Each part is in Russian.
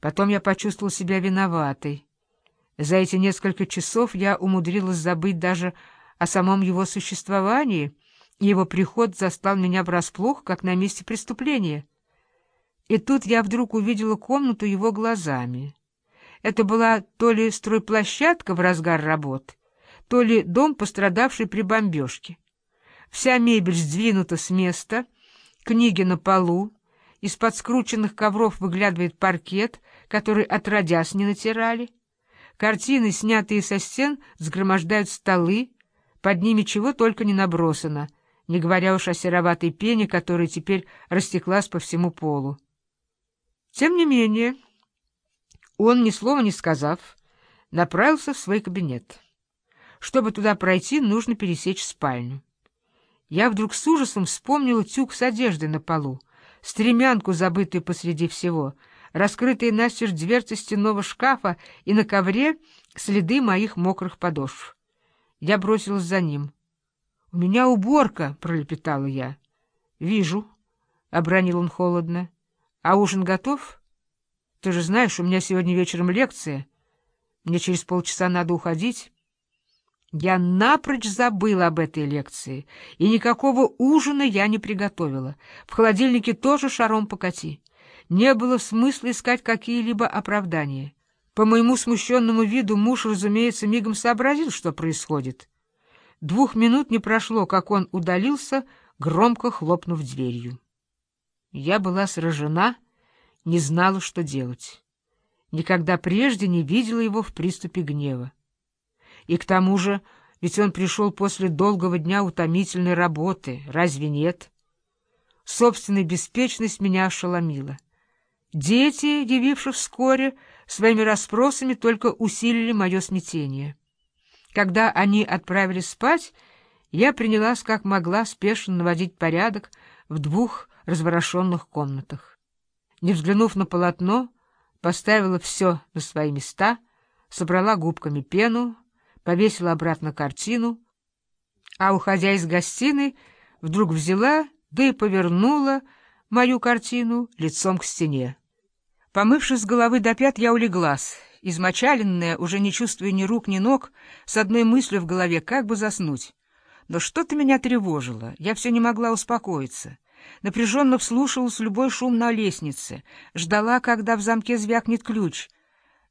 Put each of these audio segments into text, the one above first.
Потом я почувствовал себя виноватой. За эти несколько часов я умудрилась забыть даже о самом его существовании, и его приход застал меня врасплох, как на месте преступления. И тут я вдруг увидела комнату его глазами. Это была то ли стройплощадка в разгар работ, то ли дом, пострадавший при бомбежке. Вся мебель сдвинута с места, книги на полу, из-под скрученных ковров выглядывает паркет, который отродясь не натирали. Картины, снятые со стен, сгромождают столы, под ними чего только не набросано, не говоря уж о сероватой пене, которая теперь растеклась по всему полу. Тем не менее, он, ни слова не сказав, направился в свой кабинет. Чтобы туда пройти, нужно пересечь спальню. Я вдруг с ужасом вспомнила тюк с одеждой на полу, стремянку, забытую посреди всего, раскрытые настежь дверцы стенного шкафа и на ковре следы моих мокрых подошв. Я бросилась за ним. — У меня уборка, — пролепетала я. — Вижу, — обронил он холодно. — А ужин готов? Ты же знаешь, у меня сегодня вечером лекция. Мне через полчаса надо уходить. Я напрочь забыла об этой лекции, и никакого ужина я не приготовила. В холодильнике тоже шаром покати. Не было смысла искать какие-либо оправдания. По моему смущенному виду муж, разумеется, мигом сообразил, что происходит. Двух минут не прошло, как он удалился, громко хлопнув дверью. Я была сражена, не знала, что делать. Никогда прежде не видела его в приступе гнева. И к тому же, ведь он пришел после долгого дня утомительной работы, разве нет? Собственная беспечность меня ошеломила. Дети, явившись вскоре, своими расспросами только усилили мое смятение. Когда они отправились спать, я принялась, как могла, спешно наводить порядок в двух разворошенных комнатах. Не взглянув на полотно, поставила все на свои места, собрала губками пену, повесила обратно картину, а, уходя из гостиной, вдруг взяла, да и повернула мою картину лицом к стене. Помывшись с головы до пят, я улеглась, измочаленная, уже не чувствуя ни рук, ни ног, с одной мыслью в голове, как бы заснуть. Но что-то меня тревожило, я все не могла успокоиться. Напряженно вслушивалась любой шум на лестнице, ждала, когда в замке звякнет ключ.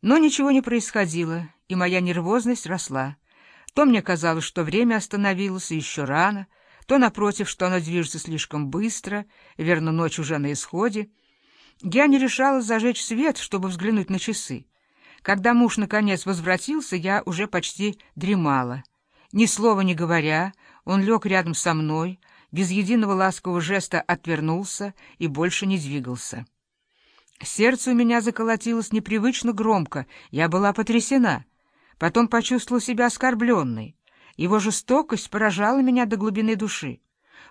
Но ничего не происходило, и моя нервозность росла. То мне казалось, что время остановилось, еще рано, то, напротив, что оно движется слишком быстро, верно, ночь уже на исходе. Я не решалась зажечь свет, чтобы взглянуть на часы. Когда муж, наконец, возвратился, я уже почти дремала. Ни слова не говоря, он лег рядом со мной, без единого ласкового жеста отвернулся и больше не двигался. Сердце у меня заколотилось непривычно громко, я была потрясена. Потом почувствовала себя оскорбленной. Его жестокость поражала меня до глубины души.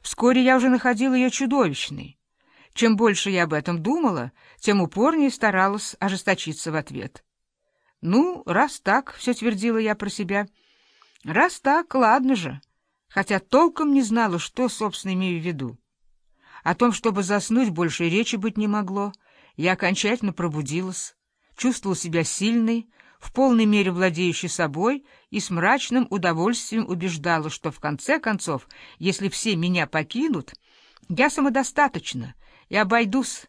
Вскоре я уже находила ее чудовищной. Чем больше я об этом думала, тем упорнее старалась ожесточиться в ответ. «Ну, раз так», — все твердила я про себя, — «раз так, ладно же», хотя толком не знала, что, собственно, имею в виду. О том, чтобы заснуть, больше речи быть не могло. Я окончательно пробудилась, чувствовала себя сильной, в полной мере владеющей собой и с мрачным удовольствием убеждала, что в конце концов, если все меня покинут, я самодостаточна, и обойдусь.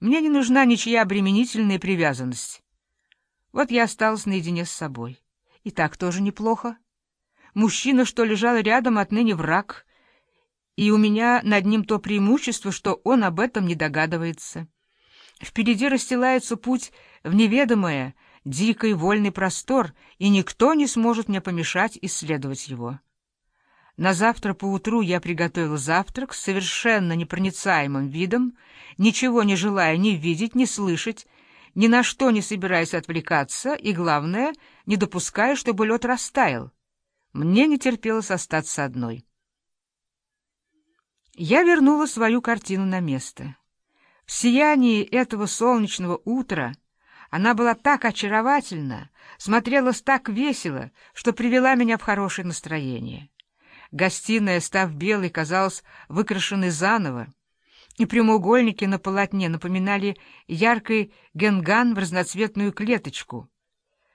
Мне не нужна ничья обременительная привязанность. Вот я осталась наедине с собой. И так тоже неплохо. Мужчина, что лежал рядом, отныне враг, и у меня над ним то преимущество, что он об этом не догадывается. Впереди расстилается путь в неведомое, дикий вольный простор, и никто не сможет мне помешать исследовать его. На завтра поутру я приготовила завтрак с совершенно непроницаемым видом, ничего не желая ни видеть, ни слышать, ни на что не собираясь отвлекаться и, главное, не допуская, чтобы лед растаял. Мне не терпелось остаться одной. Я вернула свою картину на место. В сиянии этого солнечного утра она была так очаровательна, смотрелась так весело, что привела меня в хорошее настроение. Гостиная, став белой, казалась выкрашенной заново. и прямоугольники на полотне напоминали яркий генган в разноцветную клеточку.